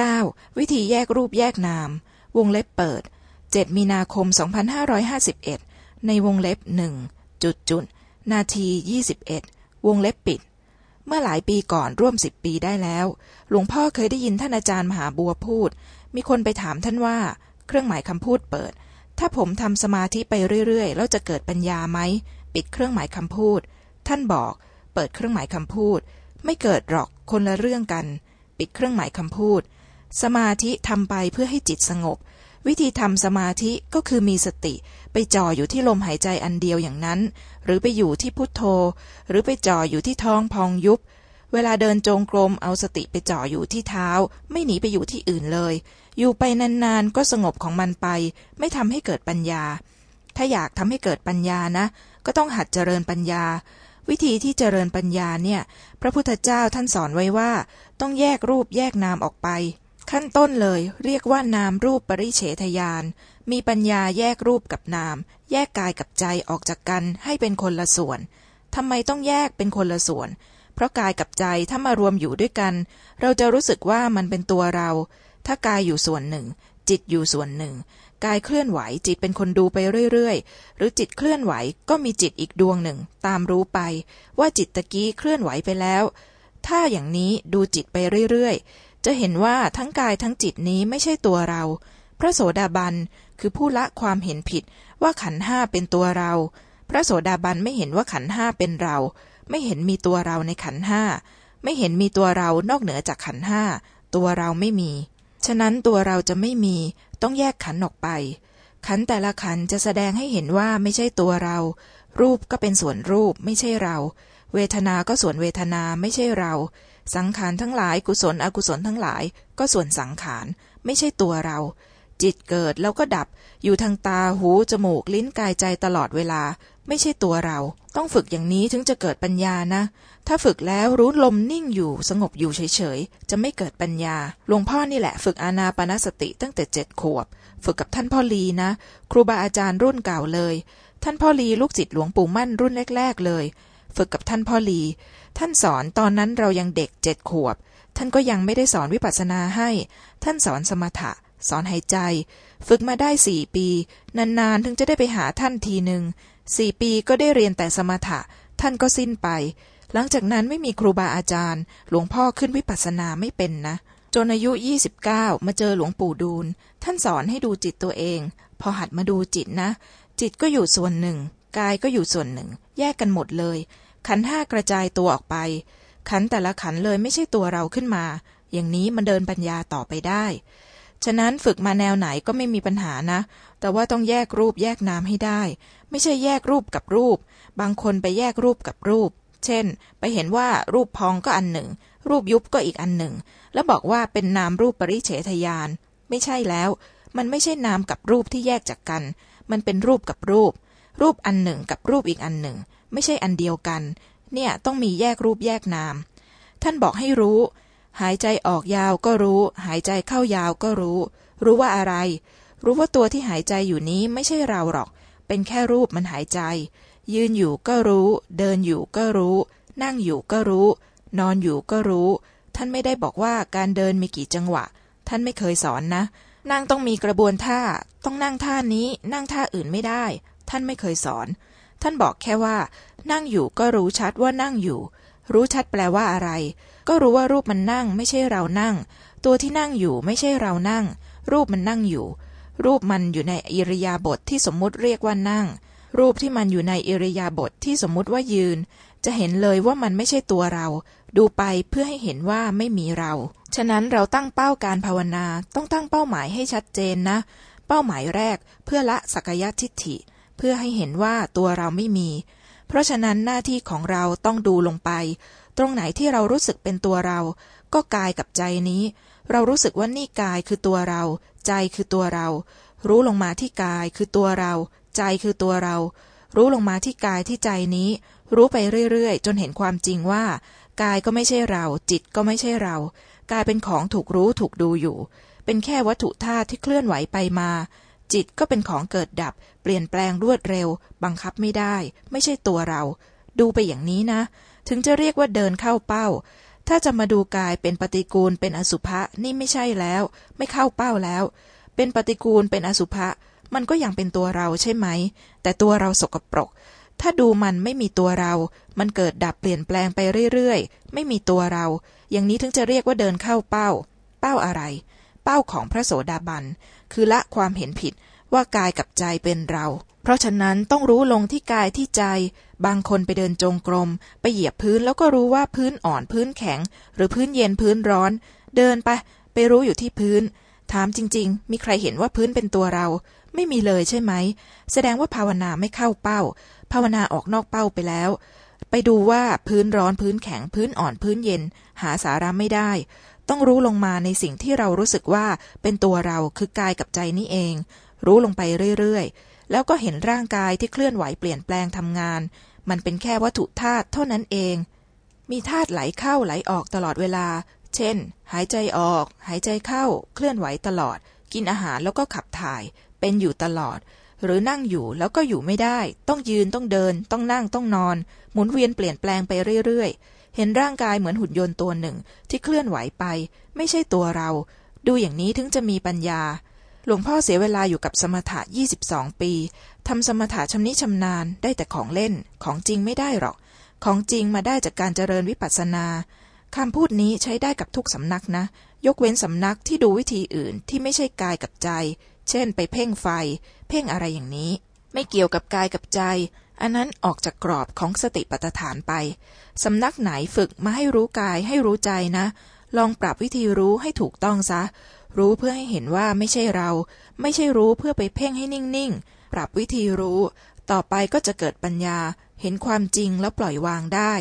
9. วิธีแยกรูปแยกนาม วงเล็บเปิด 7 มีนาคม 2551 ในวงเล็บหนึ่งจุดจุดนาที 21 วงเล็บปิด เมื่อหลายปีก่อนร่วมสิบปีได้แล้ว หลวงพ่อเคยได้ยินท่านอาจารย์มหาบัวพูด มีคนไปถามท่านว่า เครื่องหมายคำพูดเปิด ถ้าผมทำสมาธิไปเรื่อยๆ แล้วจะเกิดปัญญาไหม ปิดเครื่องหมายคำพูด ท่านบอก เปิดเครื่องหมายคำพูด ไม่เกิดหรอกคนละเรื่องกัน ปิดเครื่องหมายคำพูด สมาธิทำไปเพื่อให้จิตสงบ วิธีทำสมาธิก็คือมีสติ ไปจ่ออยู่ที่ลมหายใจอันเดียวอย่างนั้น หรือไปอยู่ที่พุทโธ หรือไปจ่ออยู่ที่ท้องพองยุบ เวลาเดินจงกรมเอาสติไปจ่ออยู่ที่เท้า ไม่หนีไปอยู่ที่อื่นเลย อยู่ไปนานๆก็สงบของมันไป ไม่ทำให้เกิดปัญญา ถ้าอยากทำให้เกิดปัญญานะ ก็ต้องหัดเจริญปัญญาวิธีที่เจริญปัญญาเนี่ย พระพุทธเจ้าท่านสอนไว้ว่า ต้องแยกรูปแยกนามออกไป ขั้นต้นเลยเรียกว่านามรูปปริเฉทยาน มีปัญญาแยกรูปกับนาม แยกกายกับใจออกจากกันให้เป็นคนละส่วนทำไมต้องแยกเป็นคนละส่วน เพราะกายกับใจถ้ามารวมอยู่ด้วยกัน เราจะรู้สึกว่ามันเป็นตัวเรา ถ้ากายอยู่ส่วนหนึ่ง จิตอยู่ส่วนหนึ่ง กายเคลื่อนไหวจิตเป็นคนดูไปเรื่อยๆ หรือจิตเคลื่อนไหวก็มีจิตอีกดวงหนึ่ง ตามรู้ไป ว่าจิตตะกี้เคลื่อนไหวไปแล้ว ถ้าอย่างนี้ดูจิตไปเรื่อยๆ จะเห็นว่าทั้งกายทั้งจิตนี้ไม่ใช่ตัวเรา พระโสดาบันคือผู้ละความเห็นผิดว่าขันห้าเป็นตัวเรา พระโสดาบันไม่เห็นว่าขันห้าเป็นเรา ไม่เห็นมีตัวเราในขันห้า ไม่เห็นมีตัวเรานอกเหนือจากขันห้า ตัวเราไม่มี ฉะนั้นตัวเราจะไม่มี ต้องแยกขันออกไป ขันแต่ละขันจะแสดงให้เห็นว่าไม่ใช่ตัวเรา รูปก็เป็นส่วนรูปไม่ใช่เรา เวทนาก็ส่วนเวทนาไม่ใช่เรา สังขารทั้งหลายกุศลอกุศลทั้งหลาย ก็ส่วนสังขาร ไม่ใช่ตัวเรา จิตเกิดแล้วก็ดับ อยู่ทางตาหู จมูก ลิ้นกายใจตลอดเวลา ไม่ใช่ตัวเรา ต้องฝึกอย่างนี้ถึงจะเกิดปัญญานะ ถ้าฝึกแล้วรู้ลมนิ่งอยู่สงบอยู่เฉยๆ จะไม่เกิดปัญญา หลวงพ่อนี่แหละฝึกอานาปนสติตั้งแต่เจ็ดขวบ ฝึกกับท่านพ่อลีนะ ครูบาอาจารย์รุ่นเก่าเลย ท่านพ่อลีลูกศิษย์หลวงปู่มั่นรุ่นแรก ๆ เลย ฝึกกับท่านพ่อลี ท่านสอนตอนนั้นเรายังเด็กเจ็ดขวบ ท่านก็ยังไม่ได้สอนวิปัสสนาให้ ท่านสอนสมถะ สอนหายใจ ฝึกมาได้สี่ปี นานๆ ถึงจะได้ไปหาท่านทีหนึ่งสี่ปีก็ได้เรียนแต่สมถะ ท่านก็สิ้นไป หลังจากนั้นไม่มีครูบาอาจารย์ หลวงพ่อขึ้นวิปัสสนาไม่เป็นนะ จนอายุ 29 มาเจอหลวงปู่ดูล ท่านสอนให้ดูจิตตัวเอง พอหัดมาดูจิตนะ จิตก็อยู่ส่วนหนึ่ง กายก็อยู่ส่วนหนึ่ง แยกกันหมดเลย ขันห้ากระจายตัวออกไป ขันแต่ละขันเลยไม่ใช่ตัวเราขึ้นมา อย่างนี้มันเดินปัญญาต่อไปได้ ฉะนั้นฝึกมาแนวไหนก็ไม่มีปัญหานะ แต่ว่าต้องแยกรูปแยกนามให้ได้ ไม่ใช่แยกรูปกับรูป บางคนไปแยกรูปกับรูป เช่น ไปเห็นว่ารูปพองก็อันหนึ่ง รูปยุบก็อีกอันหนึ่ง แล้วบอกว่าเป็นนามรูปปริเฉทยาน ไม่ใช่แล้ว มันไม่ใช่นามกับรูปที่แยกจากกัน มันเป็นรูปกับรูป รูปอันหนึ่งกับรูปอีกอันหนึ่ง ไม่ใช่อันเดียวกัน เนี่ยต้องมีแยกรูปแยกนาม ท่านบอกให้รู้ หายใจออกยาวก็รู้ หายใจเข้ายาวก็รู้ รู้ว่าอะไร รู้ว่าตัวที่หายใจอยู่นี้ไม่ใช่เราหรอก เป็นแค่รูปมันหายใจ ยืนอยู่ก็รู้ เดินอยู่ก็รู้ นั่งอยู่ก็รู้ นอนอยู่ก็รู้ ท่านไม่ได้บอกว่าการเดินมีกี่จังหวะ ท่านไม่เคยสอนนะนั่งต้องมีกระบวนท่า ต้องนั่งท่านี้ นั่งท่าอื่นไม่ได้ ท่านไม่เคยสอน ท่านบอกแค่ว่า นั่งอยู่ก็รู้ชัดว่านั่งอยู่ รู้ชัดแปลว่าอะไร ก็รู้ว่ารูปมันนั่ง ไม่ใช่เรานั่ง ตัวที่นั่งอยู่ไม่ใช่เรานั่ง รูปมันนั่งอยู่ รูปมันอยู่ในอิริยาบถทที่สมมุติเรียกว่านั่ง รูปที่มันอยู่ในอิริยาบถทที่สมมุติว่ายืน จะเห็นเลยว่ามันไม่ใช่ตัวเรา ดูไปเพื่อให้เห็นว่าไม่มีเรา ฉะนั้นเราตั้งเป้าการภาวนาต้องตั้งเป้าหมายให้ชัดเจนนะเป้าหมายแรกเพื่อละสักยทิฏฐิ เพื่อให้เห็นว่าตัวเราไม่มี เพราะฉะนั้นหน้าที่ของเราต้องดูลงไป ตรงไหนที่เรารู้สึกเป็นตัวเรา ก็กายกับใจนี้ เรารู้สึกว่านี่กายคือตัวเรา ใจคือตัวเรา รู้ลงมาที่กายคือตัวเรา ใจคือตัวเรา รู้ลงมาที่กายที่ใจนี้ รู้ไปเรื่อยๆ จนเห็นความจริงว่า กายก็ไม่ใช่เรา จิตก็ไม่ใช่เรา กายเป็นของถูกรู้ถูกดูอยู่ เป็นแค่วัตถุธาตุที่เคลื่อนไหวไปมา จิตก็เป็นของเกิดดับ เปลี่ยนแปลงรวดเร็ว บังคับไม่ได้ ไม่ใช่ตัวเรา ดูไปอย่างนี้นะ ถึงจะเรียกว่าเดินเข้าเป้า ถ้าจะมาดูกายเป็นปฏิกูลเป็นอสุภะนี่ไม่ใช่แล้ว ไม่เข้าเป้าแล้ว เป็นปฏิกูลเป็นอสุภะมันก็ยังเป็นตัวเราใช่ไหม แต่ตัวเราสกปรก ถ้าดูมันไม่มีตัวเรา มันเกิดดับเปลี่ยนแปลงไปเรื่อยๆ ไม่มีตัวเรา อย่างนี้ถึงจะเรียกว่าเดินเข้าเป้า เป้าอะไร เป้าของพระโสดาบัน คือละความเห็นผิดว่ากายกับใจเป็นเรา เพราะฉะนั้นต้องรู้ลงที่กายที่ใจ บางคนไปเดินจงกรม ไปเหยียบพื้นแล้วก็รู้ว่าพื้นอ่อนพื้นแข็ง หรือพื้นเย็นพื้นร้อน เดินไป ไปรู้อยู่ที่พื้น ถามจริง ๆ มีใครเห็นว่าพื้นเป็นตัวเรา ไม่มีเลยใช่ไหม แสดงว่าภาวนาไม่เข้าเป้า ภาวนาออกนอกเป้าไปแล้ว ไปดูว่าพื้นร้อนพื้นแข็งพื้นอ่อนพื้นเย็น หาสาระไม่ได้ ต้องรู้ลงมาในสิ่งที่เรารู้สึกว่าเป็นตัวเราคือกายกับใจนี่เอง รู้ลงไปเรื่อยๆ แล้วก็เห็นร่างกายที่เคลื่อนไหวเปลี่ยนแปลงทำงาน มันเป็นแค่วัตถุธาตุเท่านั้นเอง มีธาตุไหลเข้าไหลออกตลอดเวลา เช่น หายใจออก หายใจเข้า เคลื่อนไหวตลอด กินอาหารแล้วก็ขับถ่าย เป็นอยู่ตลอด หรือนั่งอยู่แล้วก็อยู่ไม่ได้ ต้องยืนต้องเดิน ต้องนั่งต้องนอน หมุนเวียนเปลี่ยนแปลงไปเรื่อยๆ เห็นร่างกายเหมือนหุ่นยนต์ตัวหนึ่งที่เคลื่อนไหวไป ไม่ใช่ตัวเรา ดูอย่างนี้ถึงจะมีปัญญา หลวงพ่อเสียเวลาอยู่กับสมถะ 22 ปีทำสมถะชำนิชำนาญได้แต่ของเล่น ของจริงไม่ได้หรอก ของจริงมาได้จากการเจริญวิปัสสนาคำพูดนี้ใช้ได้กับทุกสำนักนะ ยกเว้นสำนักที่ดูวิธีอื่นที่ไม่ใช่กายกับใจ เช่น ไปเพ่งไฟ เพ่งอะไรอย่างนี้ ไม่เกี่ยวกับกายกับใจ อันนั้นออกจากกรอบของสติปัฏฐานไปสำนักไหนฝึกมาให้รู้กายให้รู้ใจนะ ลองปรับวิธีรู้ให้ถูกต้องซะ รู้เพื่อให้เห็นว่าไม่ใช่เรา ไม่ใช่รู้เพื่อไปเพ่งให้นิ่งๆ ปรับวิธีรู้ ต่อไปก็จะเกิดปัญญา เห็นความจริงแล้วปล่อยวางได้